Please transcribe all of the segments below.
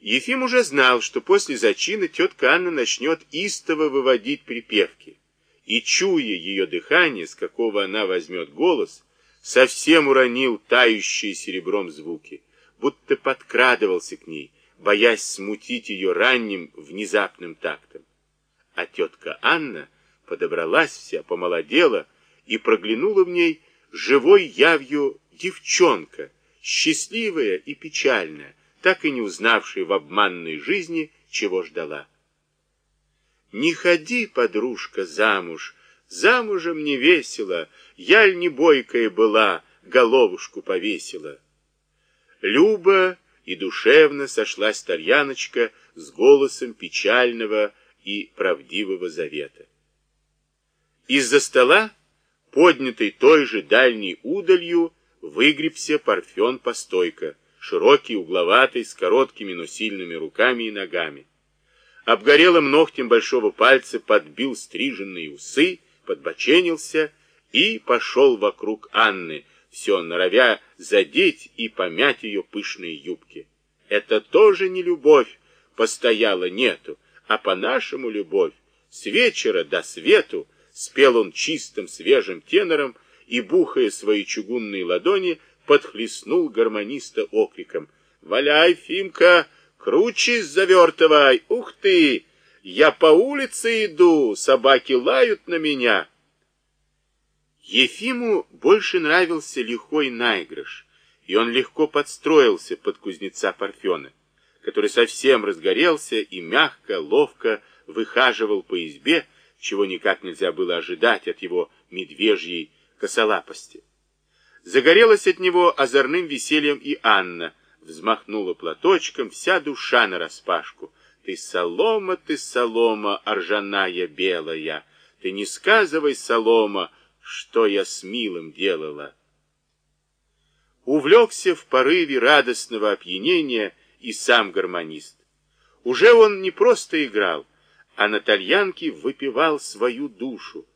Ефим уже знал, что после зачина тетка Анна начнет истово выводить припевки, и, чуя ее дыхание, с какого она возьмет голос, совсем уронил тающие серебром звуки, будто подкрадывался к ней, боясь смутить ее ранним внезапным тактом. А тетка Анна подобралась вся, помолодела и проглянула в ней живой явью девчонка, счастливая и печальная, так и не узнавшая в обманной жизни, чего ждала. Не ходи, подружка, замуж, замужем не весело, яль не бойкая была, головушку повесила. Люба и душевно сошлась Тальяночка с голосом печального и правдивого завета. Из-за стола, поднятый той же дальней удалью, выгребся Парфен Постойко, широкий, угловатый, с короткими, но сильными руками и ногами. Обгорелым ногтем большого пальца подбил стриженные усы, подбоченился и пошел вокруг Анны, все норовя задеть и помять ее пышные юбки. Это тоже не любовь, постояла нету, а по-нашему любовь. С вечера до свету спел он чистым свежим тенором и, бухая свои чугунные ладони, подхлестнул гармониста окриком. «Валяй, Фимка, круче завертывай! Ух ты! Я по улице иду, собаки лают на меня!» Ефиму больше нравился лихой наигрыш, и он легко подстроился под кузнеца Парфена, который совсем разгорелся и мягко, ловко выхаживал по избе, чего никак нельзя было ожидать от его медвежьей косолапости. Загорелась от него озорным весельем и Анна, взмахнула платочком, вся душа нараспашку. Ты солома, ты солома, ржаная белая, ты не сказывай, солома, что я с милым делала. Увлекся в порыве радостного опьянения и сам гармонист. Уже он не просто играл, а на тальянке выпивал свою душу.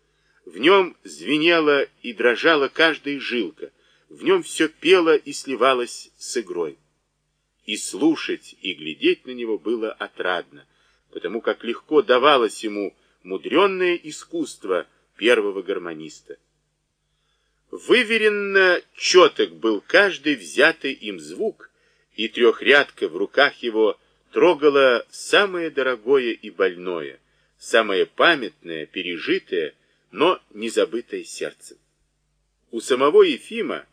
В нем звенела и дрожала каждая жилка, в нем все пело и сливалось с игрой. И слушать, и глядеть на него было отрадно, потому как легко давалось ему мудренное искусство первого гармониста. Выверенно четок был каждый взятый им звук, и трехрядка в руках его трогала самое дорогое и больное, самое памятное, пережитое, но незабытое сердцем. У самого Ефима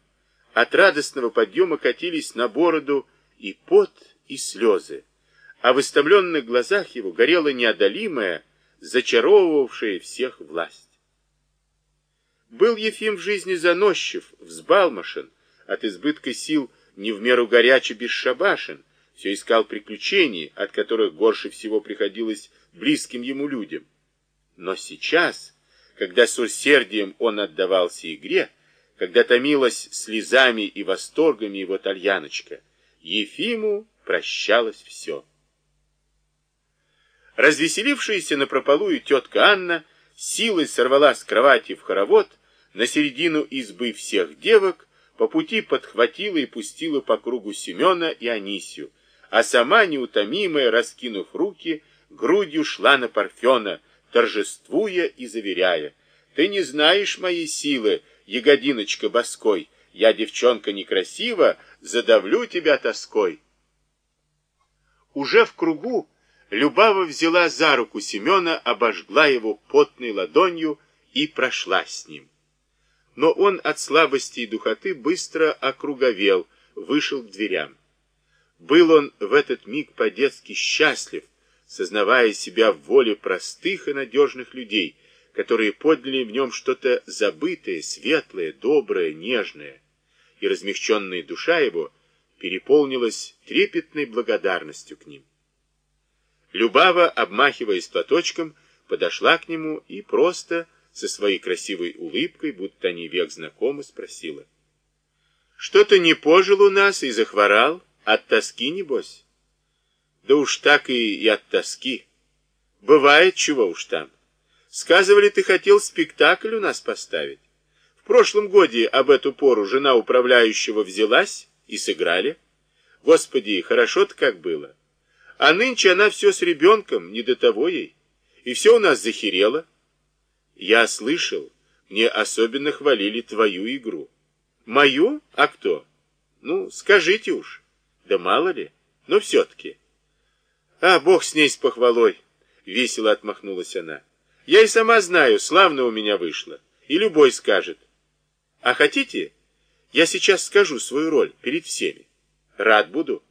от радостного подъема катились на бороду и пот, и слезы, а в истомленных глазах его горела неодолимая, зачаровывавшая всех власть. Был Ефим в жизни заносчив, взбалмошен, от избытка сил не в меру горячо бесшабашен, все искал приключений, от которых горше всего приходилось близким ему людям. Но сейчас, когда с усердием он отдавался игре, когда томилась слезами и восторгами его тальяночка, Ефиму прощалось все. Развеселившаяся на прополую тетка Анна силой сорвала с кровати в хоровод на середину избы всех девок, по пути подхватила и пустила по кругу Семена и Анисию, а сама, неутомимая, раскинув руки, грудью шла на Парфена, торжествуя и заверяя, «Ты не знаешь моей силы, ягодиночка боской, я, девчонка некрасива, задавлю тебя тоской». Уже в кругу Любава взяла за руку Семена, обожгла его потной ладонью и прошла с ним но он от слабости и духоты быстро округовел, вышел к дверям. Был он в этот миг по-детски счастлив, сознавая себя в воле простых и надежных людей, которые подняли в нем что-то забытое, светлое, доброе, нежное, и размягченная душа его переполнилась трепетной благодарностью к ним. Любава, обмахиваясь платочком, подошла к нему и просто со своей красивой улыбкой, будто они век знакомы, спросила. «Что-то не пожил у нас и захворал? От тоски, небось?» «Да уж так и, и от тоски. Бывает, чего уж там. Сказывали, ты хотел спектакль у нас поставить. В прошлом годе об эту пору жена управляющего взялась и сыграли. Господи, хорошо-то как было. А нынче она все с ребенком, не до того ей. И все у нас захерело. Я слышал, мне особенно хвалили твою игру. Мою? А кто? Ну, скажите уж. Да мало ли, но все-таки. А, бог с ней с похвалой, весело отмахнулась она. Я и сама знаю, славно у меня вышло. И любой скажет. А хотите, я сейчас скажу свою роль перед всеми. Рад буду.